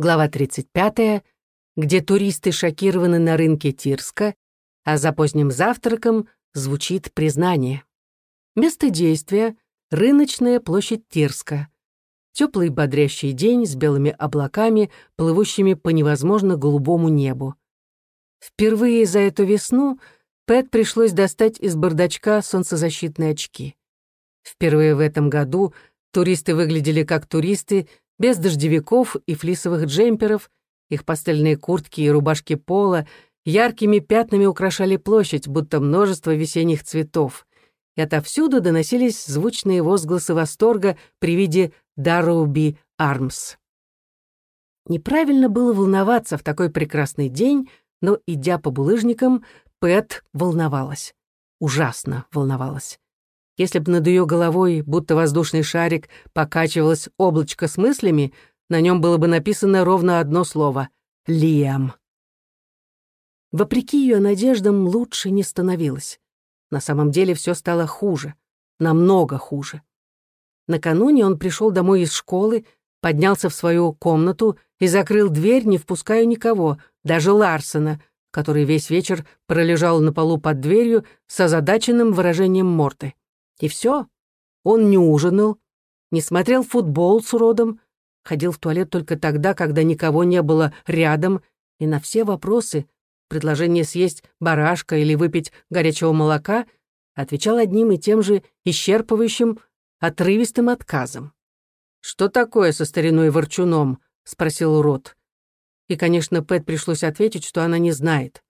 Глава 35, где туристы шокированы на рынке Тирска, а за поздним завтраком звучит признание. Место действия — рыночная площадь Тирска. Теплый бодрящий день с белыми облаками, плывущими по невозможно голубому небу. Впервые за эту весну Пэт пришлось достать из бардачка солнцезащитные очки. Впервые в этом году туристы выглядели как туристы, без дождевиков и флисовых джемперов, их пастельные куртки и рубашки пола яркими пятнами украшали площадь, будто множество весенних цветов. И отовсюду доносились звучные возгласы восторга при виде Дарроуби Армс. Неправильно было волноваться в такой прекрасный день, но, идя по булыжникам, Пэт волновалась. Ужасно волновалась. Если б над ее головой, будто воздушный шарик, покачивалось облачко с мыслями, на нем было бы написано ровно одно слово — «Лиам». Вопреки ее надеждам, лучше не становилось. На самом деле все стало хуже, намного хуже. Накануне он пришел домой из школы, поднялся в свою комнату и закрыл дверь, не впуская никого, даже Ларсона, который весь вечер пролежал на полу под дверью с озадаченным выражением морды. И все. Он не ужинал, не смотрел футбол с уродом, ходил в туалет только тогда, когда никого не было рядом, и на все вопросы, предложение съесть барашка или выпить горячего молока, отвечал одним и тем же исчерпывающим, отрывистым отказом. «Что такое со стариной ворчуном?» — спросил урод. И, конечно, Пэт пришлось ответить, что она не знает.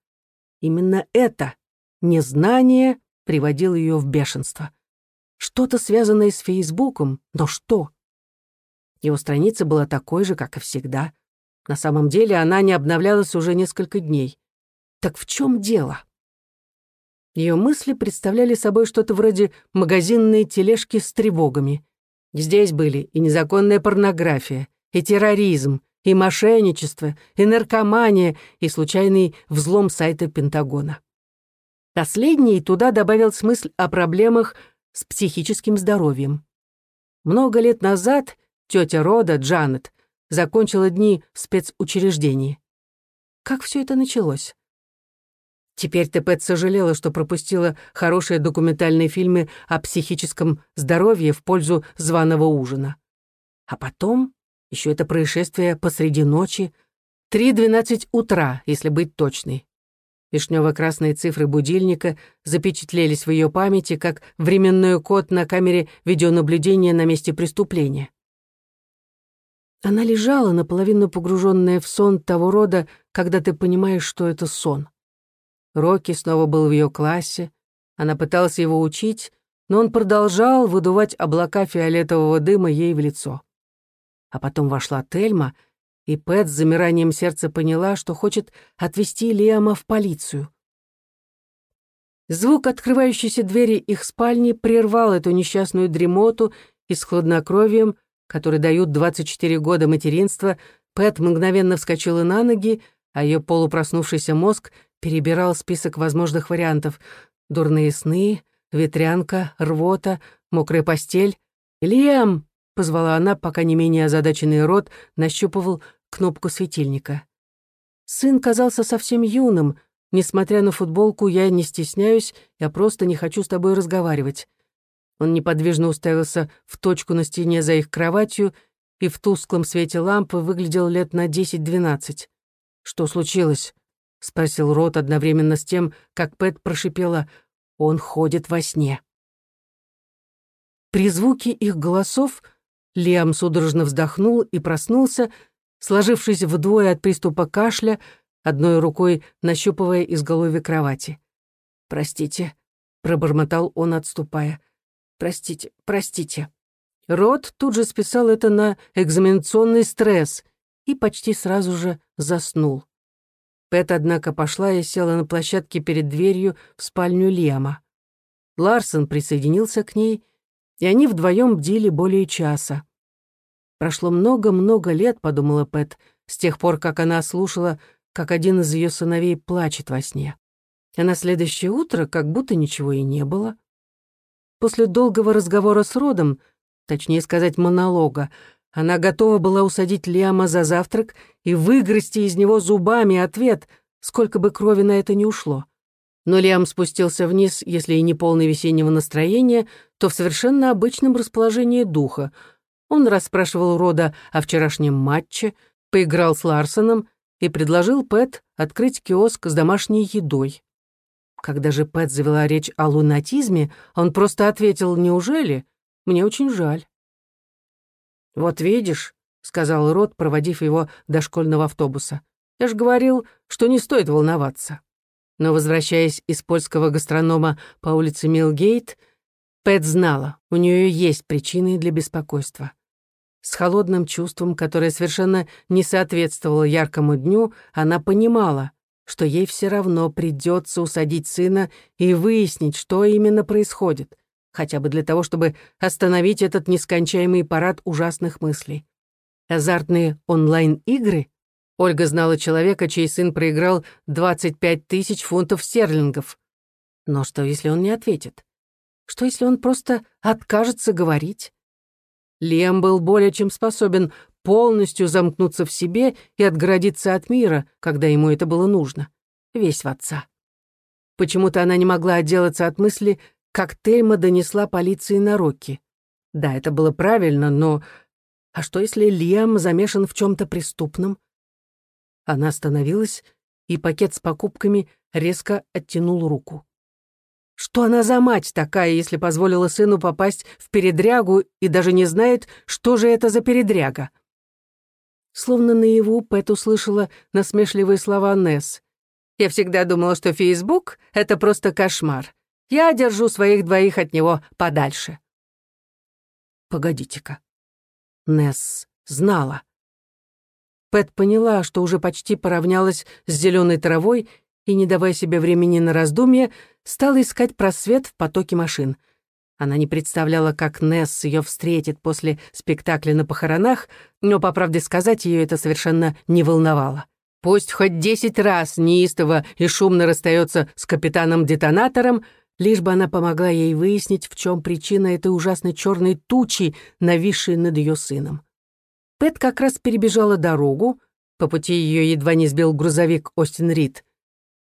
Именно это, незнание, приводило ее в бешенство. Что-то связанное с Фейсбуком, но что? Его страница была такой же, как и всегда. На самом деле она не обновлялась уже несколько дней. Так в чем дело? Ее мысли представляли собой что-то вроде магазинной тележки с тревогами. Здесь были и незаконная порнография, и терроризм, и мошенничество, и наркомания, и случайный взлом сайта Пентагона. Последний туда добавил смысл о проблемах с психическим здоровьем. Много лет назад тетя Рода, Джанет, закончила дни в спецучреждении. Как все это началось? Теперь Тепет сожалела, что пропустила хорошие документальные фильмы о психическом здоровье в пользу званого ужина. А потом еще это происшествие посреди ночи, 3.12 утра, если быть точной. Вишнево-красные цифры будильника запечатлелись в ее памяти как временной код на камере видеонаблюдения на месте преступления. Она лежала, наполовину погруженная в сон того рода, когда ты понимаешь, что это сон. Рокки снова был в ее классе, она пыталась его учить, но он продолжал выдувать облака фиолетового дыма ей в лицо. А потом вошла Тельма — и Пэт с замиранием сердца поняла, что хочет отвезти Лиама в полицию. Звук открывающейся двери их спальни прервал эту несчастную дремоту и с хладнокровием, который дают 24 года материнства, Пэт мгновенно вскочила на ноги, а ее полупроснувшийся мозг перебирал список возможных вариантов. Дурные сны, ветрянка, рвота, мокрая постель. «Лиам!» — позвала она, пока не менее озадаченный рот нащупывал кнопку светильника. Сын казался совсем юным. Несмотря на футболку, я не стесняюсь, я просто не хочу с тобой разговаривать. Он неподвижно уставился в точку на стене за их кроватью и в тусклом свете лампы выглядел лет на десять-двенадцать. «Что случилось?» — спросил Рот одновременно с тем, как Пэт прошипела «Он ходит во сне». При звуке их голосов Лиам судорожно вздохнул и проснулся, сложившись вдвое от приступа кашля, одной рукой нащупывая изголовье кровати. «Простите», — пробормотал он, отступая. «Простите, простите». Рот тут же списал это на экзаменационный стресс и почти сразу же заснул. Пэт, однако, пошла и села на площадке перед дверью в спальню Лиама. Ларсон присоединился к ней, и они вдвоем бдили более часа. Прошло много-много лет, подумала Пэт, с тех пор, как она слушала, как один из ее сыновей плачет во сне. А на следующее утро как будто ничего и не было. После долгого разговора с Родом, точнее сказать, монолога, она готова была усадить Лиама за завтрак и выгрести из него зубами ответ, сколько бы крови на это не ушло. Но Лиам спустился вниз, если и не полный весеннего настроения, то в совершенно обычном расположении духа. Он расспрашивал Рода о вчерашнем матче, поиграл с Ларсоном и предложил Пэт открыть киоск с домашней едой. Когда же Пэт завела речь о лунатизме, он просто ответил «Неужели? Мне очень жаль». «Вот видишь», — сказал Рот, проводив его до школьного автобуса. «Я ж говорил, что не стоит волноваться». Но, возвращаясь из польского гастронома по улице Милгейт, Пэт знала, у нее есть причины для беспокойства. С холодным чувством, которое совершенно не соответствовало яркому дню, она понимала, что ей все равно придется усадить сына и выяснить, что именно происходит, хотя бы для того, чтобы остановить этот нескончаемый парад ужасных мыслей. Азартные онлайн-игры? Ольга знала человека, чей сын проиграл 25 тысяч фунтов стерлингов. Но что, если он не ответит? Что, если он просто откажется говорить? Лем был более чем способен полностью замкнуться в себе и отгородиться от мира, когда ему это было нужно. Весь в отца. Почему-то она не могла отделаться от мысли, как Тельма донесла полиции на Рокки. Да, это было правильно, но... А что, если Лиам замешан в чем то преступном? Она остановилась, и пакет с покупками резко оттянул руку. Что она за мать такая, если позволила сыну попасть в передрягу и даже не знает, что же это за передряга? Словно наяву Пэт услышала насмешливые слова Несс. «Я всегда думала, что Фейсбук — это просто кошмар. Я держу своих двоих от него подальше». «Погодите-ка». Несс знала. Пэт поняла, что уже почти поравнялась с зеленой травой и, не давая себе времени на раздумье, стала искать просвет в потоке машин. Она не представляла, как Несс ее встретит после спектакля на похоронах, но, по правде сказать, ее это совершенно не волновало. Пусть хоть десять раз неистово и шумно расстается с капитаном-детонатором, лишь бы она помогла ей выяснить, в чем причина этой ужасной черной тучи, нависшей над ее сыном. Пэт как раз перебежала дорогу, по пути ее едва не сбил грузовик Остин Рид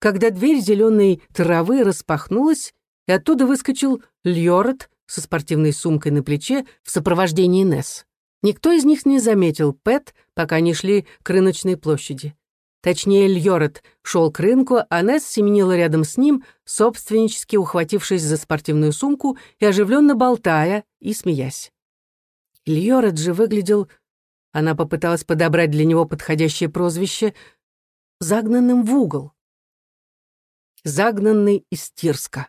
когда дверь зеленой травы распахнулась, и оттуда выскочил Льорет со спортивной сумкой на плече в сопровождении Несс. Никто из них не заметил Пэт, пока они шли к рыночной площади. Точнее, Льорет шел к рынку, а Несс семенила рядом с ним, собственнически ухватившись за спортивную сумку и оживленно болтая и смеясь. Льорет же выглядел... Она попыталась подобрать для него подходящее прозвище «загнанным в угол» загнанный из Тирска.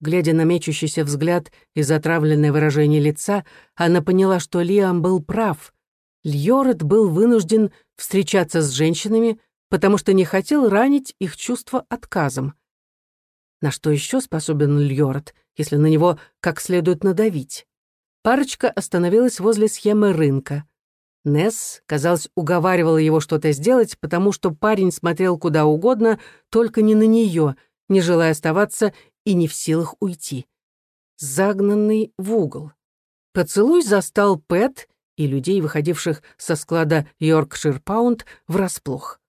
Глядя на мечущийся взгляд и затравленное выражение лица, она поняла, что Лиам был прав. Льорет был вынужден встречаться с женщинами, потому что не хотел ранить их чувство отказом. На что еще способен Льорет, если на него как следует надавить? Парочка остановилась возле схемы рынка. Несс, казалось, уговаривала его что-то сделать, потому что парень смотрел куда угодно, только не на нее, не желая оставаться и не в силах уйти. Загнанный в угол. Поцелуй застал Пэт и людей, выходивших со склада Йоркшир Паунд, врасплох.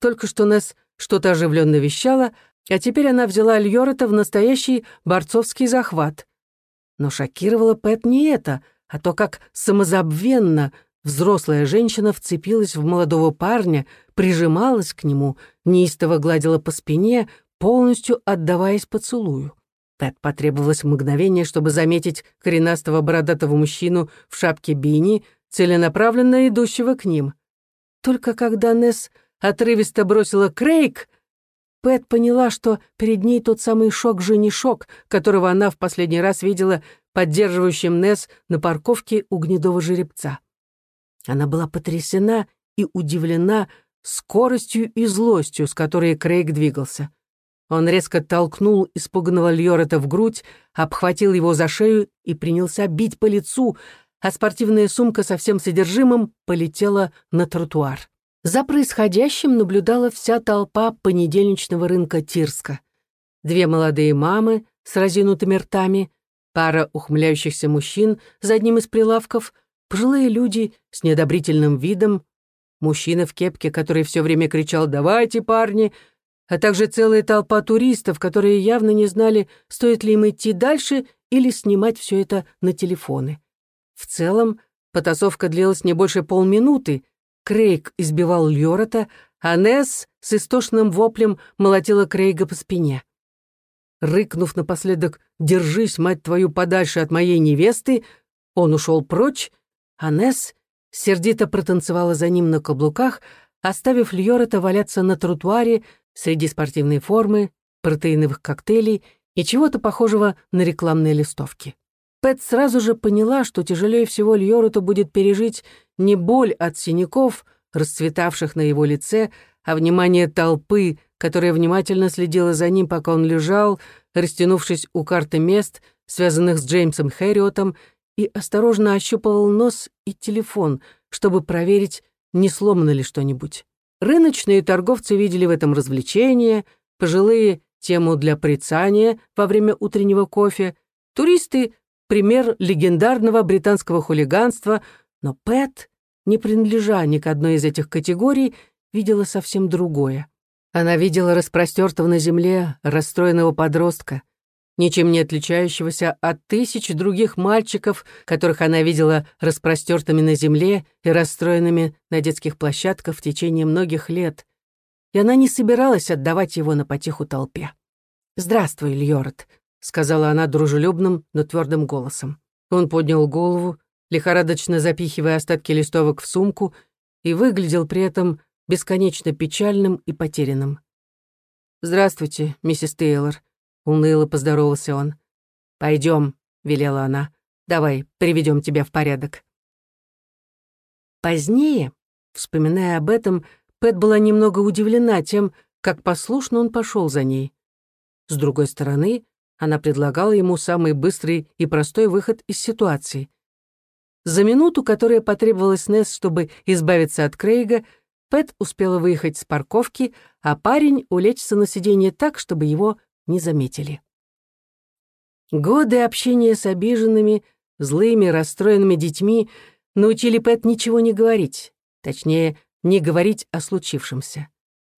Только что Несс что-то оживленно вещала, а теперь она взяла Льорета в настоящий борцовский захват. Но шокировало Пэт не это, а то, как самозабвенно, Взрослая женщина вцепилась в молодого парня, прижималась к нему, неистово гладила по спине, полностью отдаваясь поцелую. Пэт потребовалось мгновение, чтобы заметить коренастого бородатого мужчину в шапке бини, целенаправленно идущего к ним. Только когда Несс отрывисто бросила «Крейг», Пэт поняла, что перед ней тот самый шок-женишок, которого она в последний раз видела поддерживающим Несс на парковке у гнедого жеребца. Она была потрясена и удивлена скоростью и злостью, с которой Крейг двигался. Он резко толкнул испуганного Льорета в грудь, обхватил его за шею и принялся бить по лицу, а спортивная сумка со всем содержимым полетела на тротуар. За происходящим наблюдала вся толпа понедельничного рынка Тирска. Две молодые мамы с разинутыми ртами, пара ухмыляющихся мужчин за одним из прилавков, пожилые люди с неодобрительным видом, мужчина в кепке, который все время кричал «Давайте, парни!», а также целая толпа туристов, которые явно не знали, стоит ли им идти дальше или снимать все это на телефоны. В целом, потасовка длилась не больше полминуты. Крейг избивал Льорота, а Несс с истошным воплем молотила Крейга по спине. Рыкнув напоследок «Держись, мать твою, подальше от моей невесты», он ушел прочь, а Несс сердито протанцевала за ним на каблуках, оставив Льорета валяться на тротуаре среди спортивной формы, протеиновых коктейлей и чего-то похожего на рекламные листовки. Пэт сразу же поняла, что тяжелее всего Льороту будет пережить не боль от синяков, расцветавших на его лице, а внимание толпы, которая внимательно следила за ним, пока он лежал, растянувшись у карты мест, связанных с Джеймсом Хэриотом, и осторожно ощупывал нос и телефон, чтобы проверить, не сломано ли что-нибудь. Рыночные торговцы видели в этом развлечение, пожилые — тему для прицания во время утреннего кофе, туристы — пример легендарного британского хулиганства, но Пэт, не принадлежа ни к одной из этих категорий, видела совсем другое. Она видела распростертого на земле расстроенного подростка, ничем не отличающегося от тысяч других мальчиков, которых она видела распростертыми на земле и расстроенными на детских площадках в течение многих лет, и она не собиралась отдавать его на потеху толпе. «Здравствуй, Льорд», — сказала она дружелюбным, но твердым голосом. Он поднял голову, лихорадочно запихивая остатки листовок в сумку, и выглядел при этом бесконечно печальным и потерянным. «Здравствуйте, миссис Тейлор», — уныло поздоровался он. «Пойдем», — велела она, — «давай, приведем тебя в порядок». Позднее, вспоминая об этом, Пэт была немного удивлена тем, как послушно он пошел за ней. С другой стороны, она предлагала ему самый быстрый и простой выход из ситуации. За минуту, которая потребовалась Несс, чтобы избавиться от Крейга, Пэт успела выехать с парковки, а парень улечься на сиденье так, чтобы его не заметили. Годы общения с обиженными, злыми, расстроенными детьми научили Пэт ничего не говорить, точнее, не говорить о случившемся.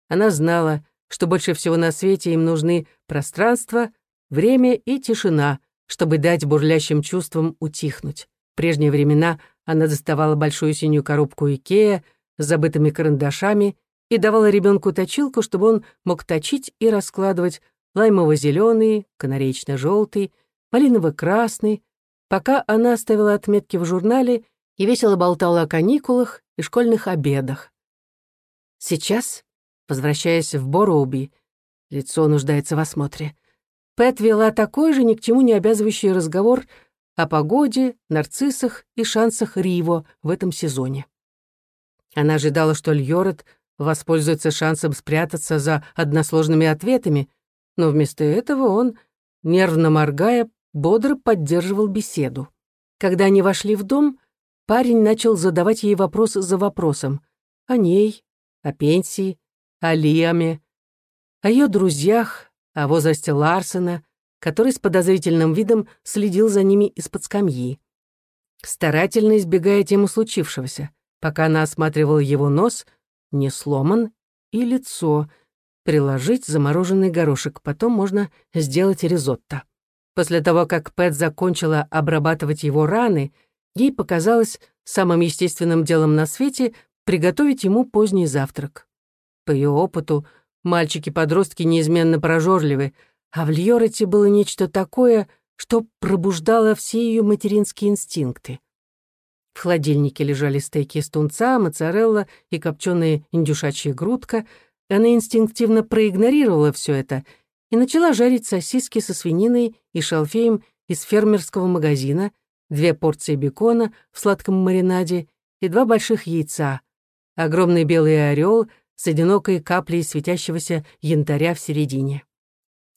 Она знала, что больше всего на свете им нужны пространство, время и тишина, чтобы дать бурлящим чувствам утихнуть. В прежние времена она доставала большую синюю коробку Икея, с забытыми карандашами и давала ребенку точилку, чтобы он мог точить и раскладывать лаймово-зеленый, канареечно-желтый, малиново-красный, пока она оставила отметки в журнале и весело болтала о каникулах и школьных обедах. Сейчас, возвращаясь в Бороуби, лицо нуждается в осмотре, Пэт вела такой же ни к чему не обязывающий разговор о погоде, нарциссах и шансах Риво в этом сезоне. Она ожидала, что Льорет воспользуется шансом спрятаться за односложными ответами, но вместо этого он, нервно моргая, бодро поддерживал беседу. Когда они вошли в дом, парень начал задавать ей вопрос за вопросом. О ней, о пенсии, о Лиаме, о ее друзьях, о возрасте Ларсена, который с подозрительным видом следил за ними из-под скамьи. Старательно избегая тему случившегося — пока она осматривала его нос, не сломан, и лицо. Приложить замороженный горошек, потом можно сделать ризотто. После того, как Пэт закончила обрабатывать его раны, ей показалось самым естественным делом на свете приготовить ему поздний завтрак. По ее опыту, мальчики-подростки неизменно прожорливы, а в Льорете было нечто такое, что пробуждало все ее материнские инстинкты. В холодильнике лежали стейки из тунца, моцарелла и копченая индюшачья грудка. Она инстинктивно проигнорировала все это и начала жарить сосиски со свининой и шалфеем из фермерского магазина, две порции бекона в сладком маринаде и два больших яйца, огромный белый орел с одинокой каплей светящегося янтаря в середине.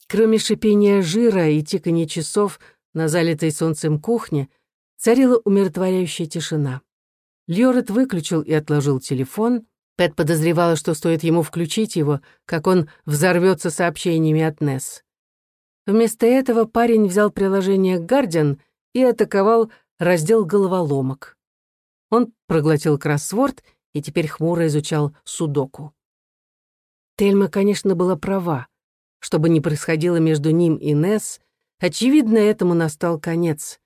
Кроме шипения жира и тикания часов на залитой солнцем кухне, Царила умиротворяющая тишина. Льорет выключил и отложил телефон. Пэт подозревала, что стоит ему включить его, как он взорвется сообщениями от Несс. Вместо этого парень взял приложение «Гардиан» и атаковал раздел головоломок. Он проглотил кроссворд и теперь хмуро изучал судоку. Тельма, конечно, была права. Что бы ни происходило между ним и Несс, очевидно, этому настал конец.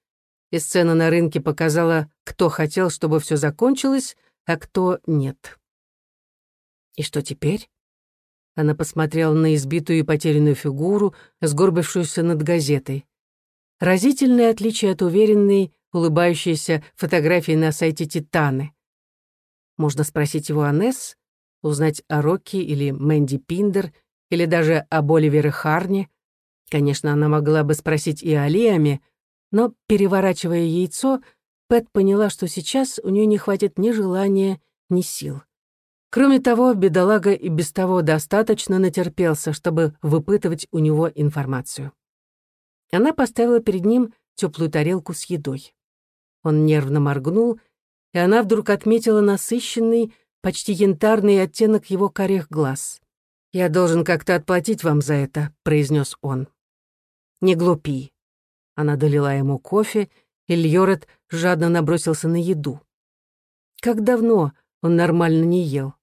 И сцена на рынке показала, кто хотел, чтобы все закончилось, а кто нет. И что теперь? Она посмотрела на избитую и потерянную фигуру, сгорбившуюся над газетой. Разительное отличие от уверенной, улыбающейся фотографии на сайте «Титаны». Можно спросить его о Несс, узнать о Рокки или Мэнди Пиндер, или даже об Оливере Харне. Конечно, она могла бы спросить и о Лиаме, но, переворачивая яйцо, Пэт поняла, что сейчас у нее не хватит ни желания, ни сил. Кроме того, бедолага и без того достаточно натерпелся, чтобы выпытывать у него информацию. Она поставила перед ним теплую тарелку с едой. Он нервно моргнул, и она вдруг отметила насыщенный, почти янтарный оттенок его карих глаз. «Я должен как-то отплатить вам за это», — произнес он. «Не глупи». Она долила ему кофе, и Льорет жадно набросился на еду. Как давно он нормально не ел.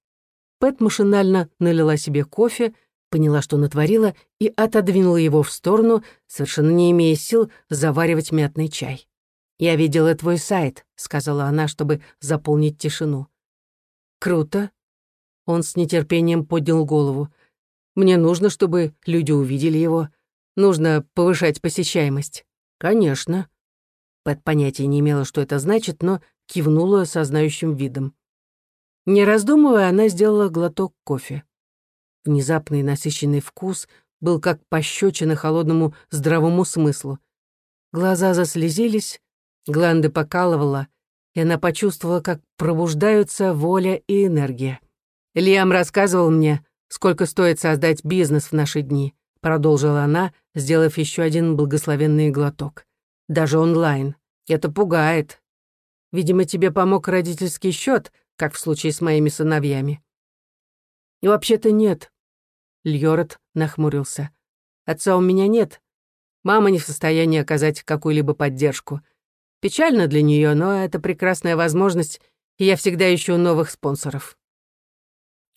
Пэт машинально налила себе кофе, поняла, что натворила, и отодвинула его в сторону, совершенно не имея сил заваривать мятный чай. «Я видела твой сайт», — сказала она, чтобы заполнить тишину. «Круто». Он с нетерпением поднял голову. «Мне нужно, чтобы люди увидели его. Нужно повышать посещаемость». «Конечно». Пэт понятия не имела, что это значит, но кивнула со знающим видом. Не раздумывая, она сделала глоток кофе. Внезапный насыщенный вкус был как пощечина холодному здравому смыслу. Глаза заслезились, гланды покалывала, и она почувствовала, как пробуждаются воля и энергия. «Лиам рассказывал мне, сколько стоит создать бизнес в наши дни», продолжила она, сделав еще один благословенный глоток. «Даже онлайн. Это пугает. Видимо, тебе помог родительский счет, как в случае с моими сыновьями». «И вообще-то нет». Льорот нахмурился. «Отца у меня нет. Мама не в состоянии оказать какую-либо поддержку. Печально для нее, но это прекрасная возможность, и я всегда ищу новых спонсоров».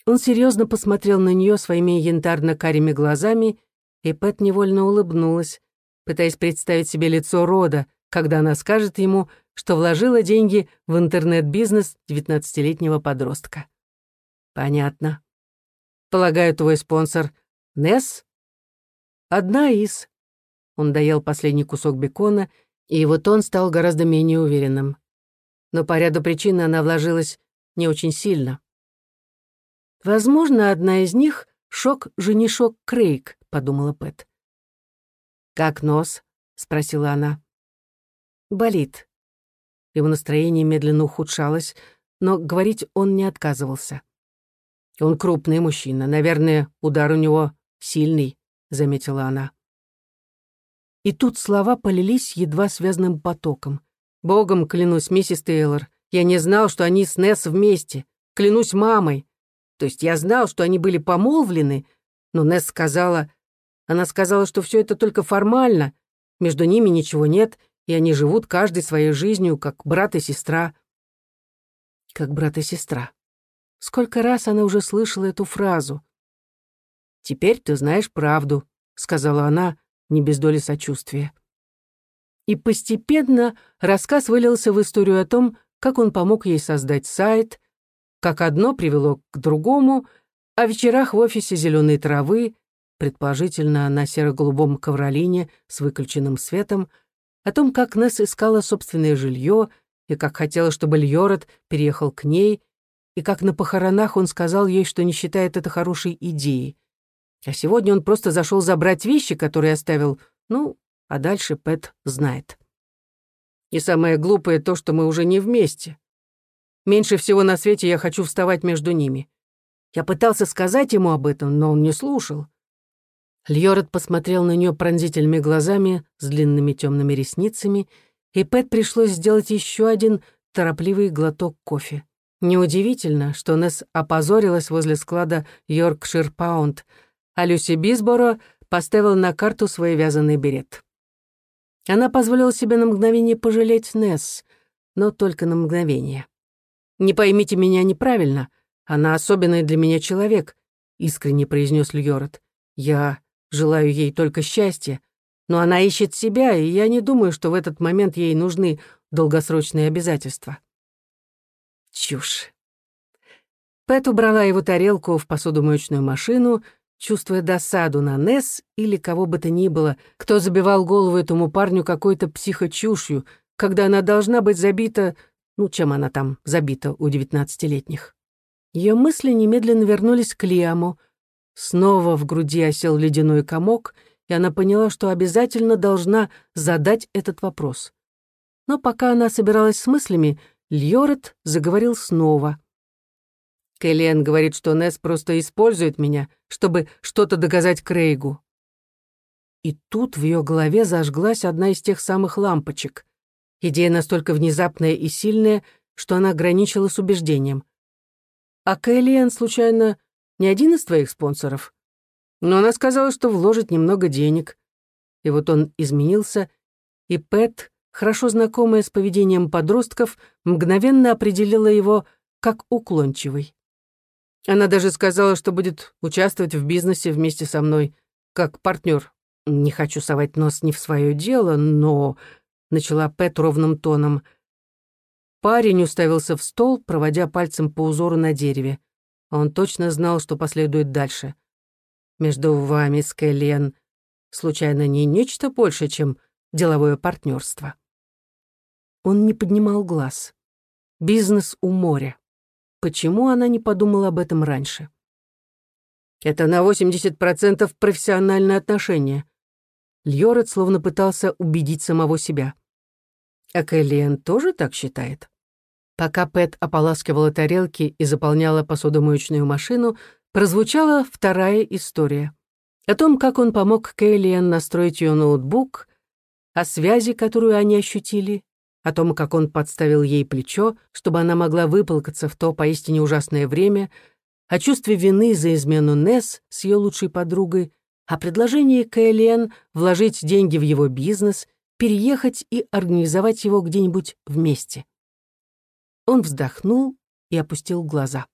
Он серьезно посмотрел на нее своими янтарно-карими глазами, и Пэт невольно улыбнулась, пытаясь представить себе лицо Рода, когда она скажет ему, что вложила деньги в интернет-бизнес девятнадцатилетнего подростка. «Понятно. Полагаю, твой спонсор — Несс?» «Одна из». Он доел последний кусок бекона и его тон стал гораздо менее уверенным. Но по ряду причин она вложилась не очень сильно. «Возможно, одна из них — шок-женишок Крейг», — подумала Пэт. «Как нос?» — спросила она. «Болит». Его настроение медленно ухудшалось, но говорить он не отказывался. «Он крупный мужчина. Наверное, удар у него сильный», — заметила она. И тут слова полились едва связанным потоком. «Богом клянусь, миссис Тейлор, я не знал, что они с Несс вместе. Клянусь мамой. То есть я знал, что они были помолвлены, но Несс сказала... Она сказала, что все это только формально, между ними ничего нет, и они живут каждой своей жизнью, как брат и сестра». Как брат и сестра. Сколько раз она уже слышала эту фразу. «Теперь ты знаешь правду», — сказала она, не без доли сочувствия. И постепенно рассказ вылился в историю о том, как он помог ей создать сайт, как одно привело к другому, о вечерах в офисе зеленой травы, предположительно на серо-голубом ковролине с выключенным светом, о том, как Несс искала собственное жилье и как хотела, чтобы Льород переехал к ней, и как на похоронах он сказал ей, что не считает это хорошей идеей. А сегодня он просто зашел забрать вещи, которые оставил, ну, а дальше Пэт знает. И самое глупое то, что мы уже не вместе. Меньше всего на свете я хочу вставать между ними. Я пытался сказать ему об этом, но он не слушал. Льорет посмотрел на нее пронзительными глазами с длинными темными ресницами, и Пэт пришлось сделать еще один торопливый глоток кофе. Неудивительно, что Несс опозорилась возле склада «Йоркшир Паунд», а Люси Бисборо поставила на карту свой вязаный берет. Она позволила себе на мгновение пожалеть Несс, но только на мгновение. «Не поймите меня неправильно. Она особенный для меня человек», — искренне произнес Льорет. «Я желаю ей только счастья, но она ищет себя, и я не думаю, что в этот момент ей нужны долгосрочные обязательства». Чушь. Пэт убрала его тарелку в посудомоечную машину, чувствуя досаду на Несс или кого бы то ни было, кто забивал голову этому парню какой-то психочушью, когда она должна быть забита, ну, чем она там забита у девятнадцатилетних. Ее мысли немедленно вернулись к Лиаму. Снова в груди осел ледяной комок, и она поняла, что обязательно должна задать этот вопрос. Но пока она собиралась с мыслями, Льорет заговорил снова. Кэллиэн говорит, что Несс просто использует меня, чтобы что-то доказать Крейгу. И тут в ее голове зажглась одна из тех самых лампочек. Идея настолько внезапная и сильная, что она ограничила с убеждением. «А Кэллиэн, случайно, не один из твоих спонсоров?» Но она сказала, что вложит немного денег. И вот он изменился, и Пэт, хорошо знакомая с поведением подростков, мгновенно определила его как уклончивый. Она даже сказала, что будет участвовать в бизнесе вместе со мной, как партнер. Не хочу совать нос не в свое дело, но...» — начала Пэт ровным тоном. Парень уставился в стол, проводя пальцем по узору на дереве. Он точно знал, что последует дальше. «Между вами, Скэлен, случайно не нечто больше, чем деловое партнерство?» Он не поднимал глаз. «Бизнес у моря». Почему она не подумала об этом раньше? Это на 80% профессиональное отношение. Льорет словно пытался убедить самого себя. А Кэллиэн тоже так считает? Пока Пэт ополаскивала тарелки и заполняла посудомоечную машину, прозвучала вторая история. О том, как он помог Кэллиэн настроить ее ноутбук, о связи, которую они ощутили, о том, как он подставил ей плечо, чтобы она могла выплакаться в то поистине ужасное время, о чувстве вины за измену Несс с ее лучшей подругой, о предложении Кэлен вложить деньги в его бизнес, переехать и организовать его где-нибудь вместе. Он вздохнул и опустил глаза.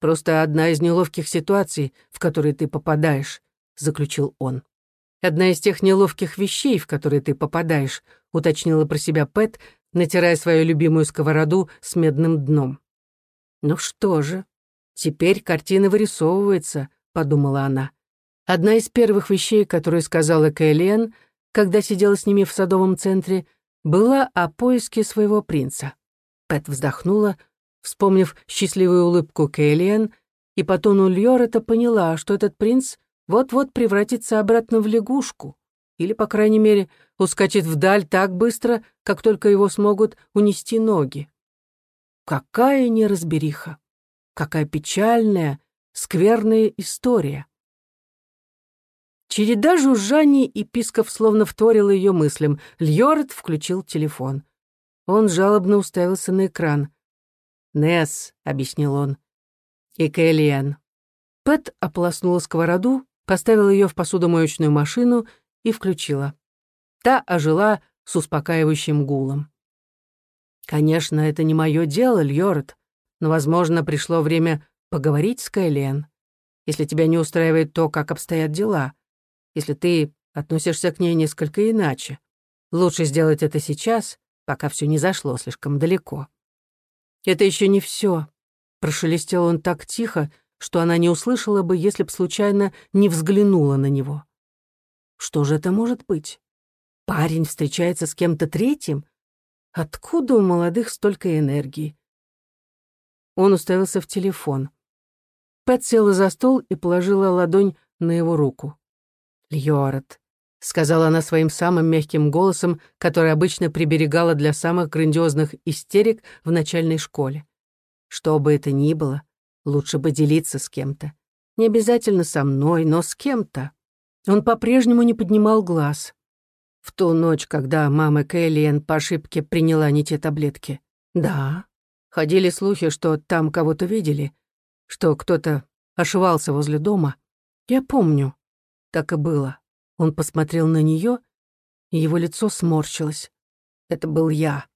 «Просто одна из неловких ситуаций, в которые ты попадаешь», — заключил он. «Одна из тех неловких вещей, в которые ты попадаешь», — уточнила про себя Пэт, натирая свою любимую сковороду с медным дном. «Ну что же, теперь картина вырисовывается», — подумала она. Одна из первых вещей, которую сказала Кэллиэн, когда сидела с ними в садовом центре, была о поиске своего принца. Пэт вздохнула, вспомнив счастливую улыбку Кэллиэн, и по тону Льорета поняла, что этот принц вот-вот превратится обратно в лягушку или, по крайней мере, ускочит вдаль так быстро, как только его смогут унести ноги. Какая неразбериха! Какая печальная, скверная история! Череда жужжаний и писков словно вторила ее мыслям. Льорд включил телефон. Он жалобно уставился на экран. «Несс», — объяснил он, — «и Кэллиан». Пэт ополоснула сковороду, поставила ее в посудомоечную машину и включила. Та ожила с успокаивающим гулом. «Конечно, это не мое дело, Льорд, но, возможно, пришло время поговорить с Кэлен. Если тебя не устраивает то, как обстоят дела, если ты относишься к ней несколько иначе, лучше сделать это сейчас, пока все не зашло слишком далеко». «Это еще не все», — прошелестел он так тихо, что она не услышала бы, если б случайно не взглянула на него. Что же это может быть? Парень встречается с кем-то третьим? Откуда у молодых столько энергии? Он уставился в телефон. Пэт села за стол и положила ладонь на его руку. «Льорет», — сказала она своим самым мягким голосом, который обычно приберегала для самых грандиозных истерик в начальной школе. «Что бы это ни было, лучше бы делиться с кем-то. Не обязательно со мной, но с кем-то». Он по-прежнему не поднимал глаз. В ту ночь, когда мама Кэллиэн по ошибке приняла не те таблетки. Да, ходили слухи, что там кого-то видели, что кто-то ошивался возле дома. Я помню. Так и было. Он посмотрел на нее, и его лицо сморщилось. Это был я.